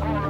Thank you.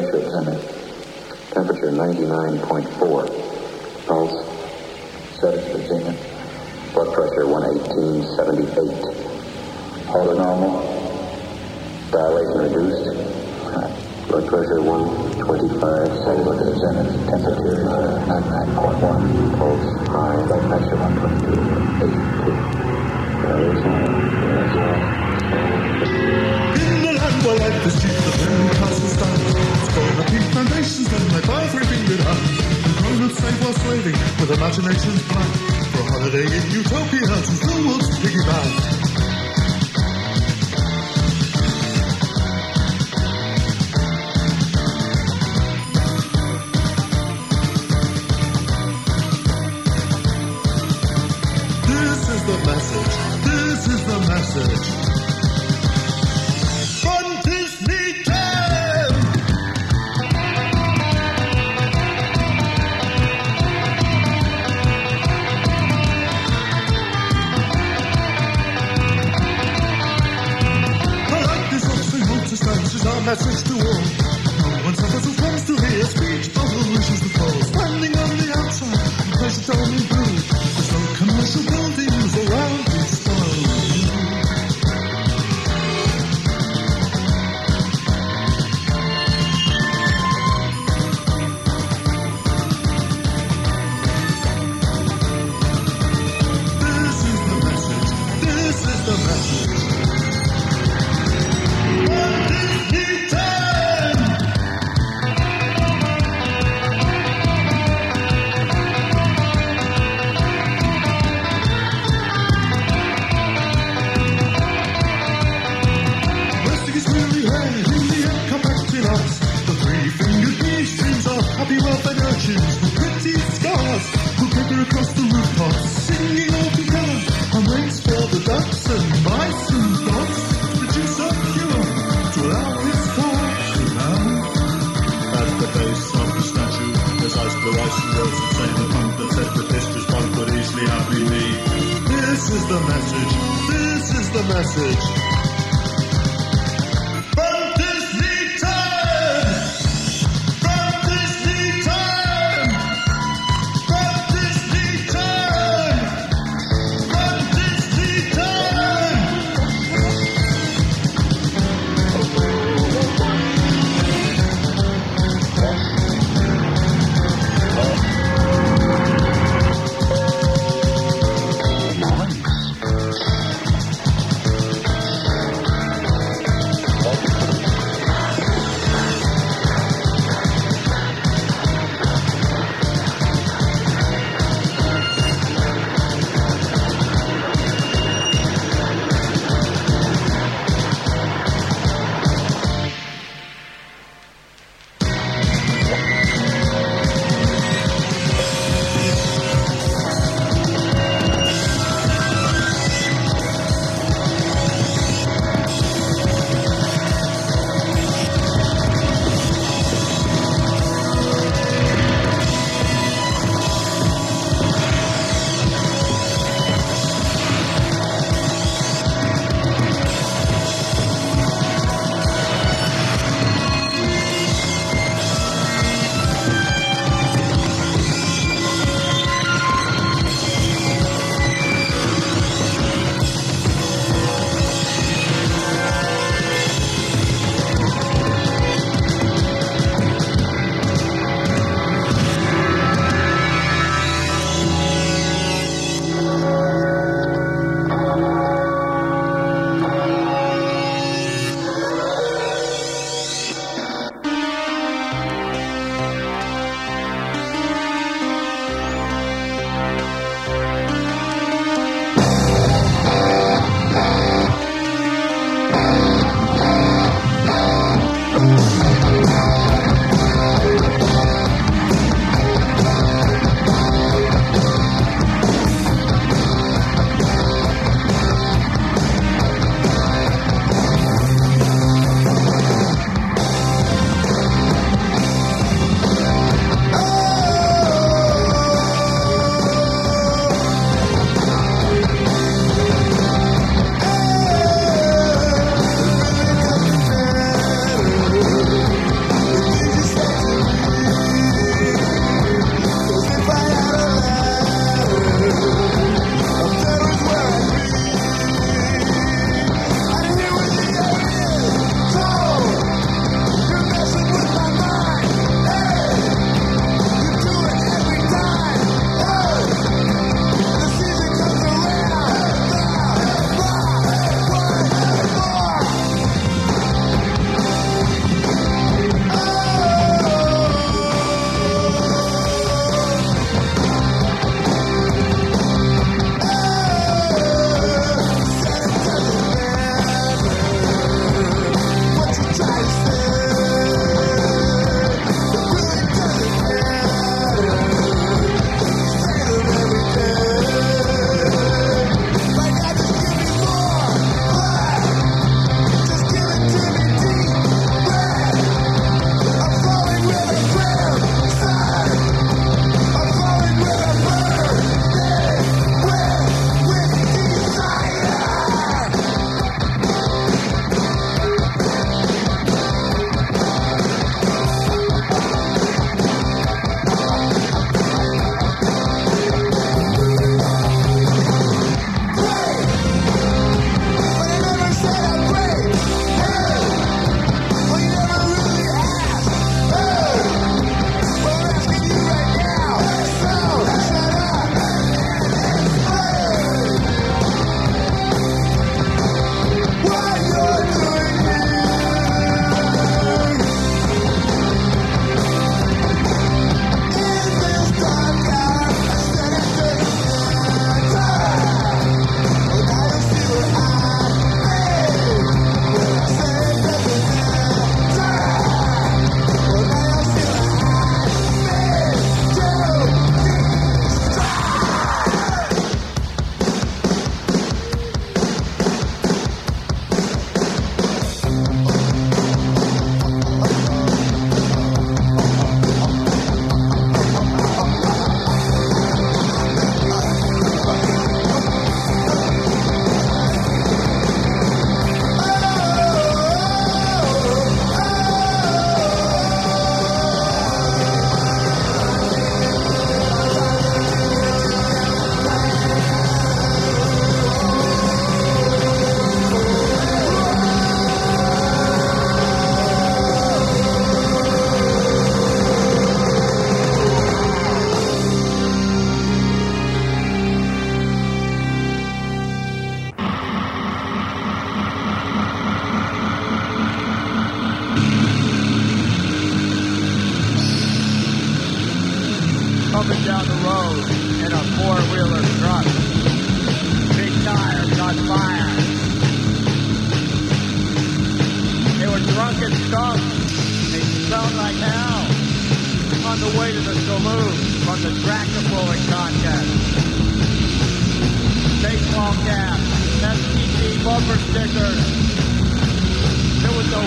pressure limit. Temperature 99.4. Pulse set at the zenith. Blood pressure 118.78. All normal.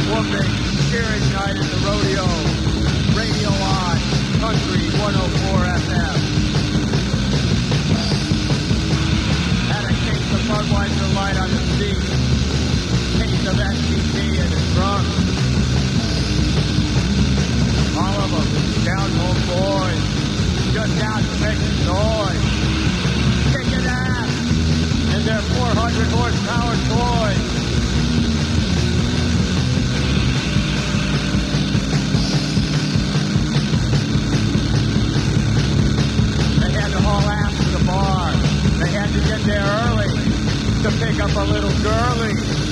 Woman, Spirit Night at the Rodeo, Radio on, Country 104 FM. Had a case of Budweiser Light on the seat, case of STD in the trunk. All of them, down home boys, just out to make a noise. Kicking ass in their 400 horsepower toys. alcohol after the bar. They had to get there early to pick up a little girly.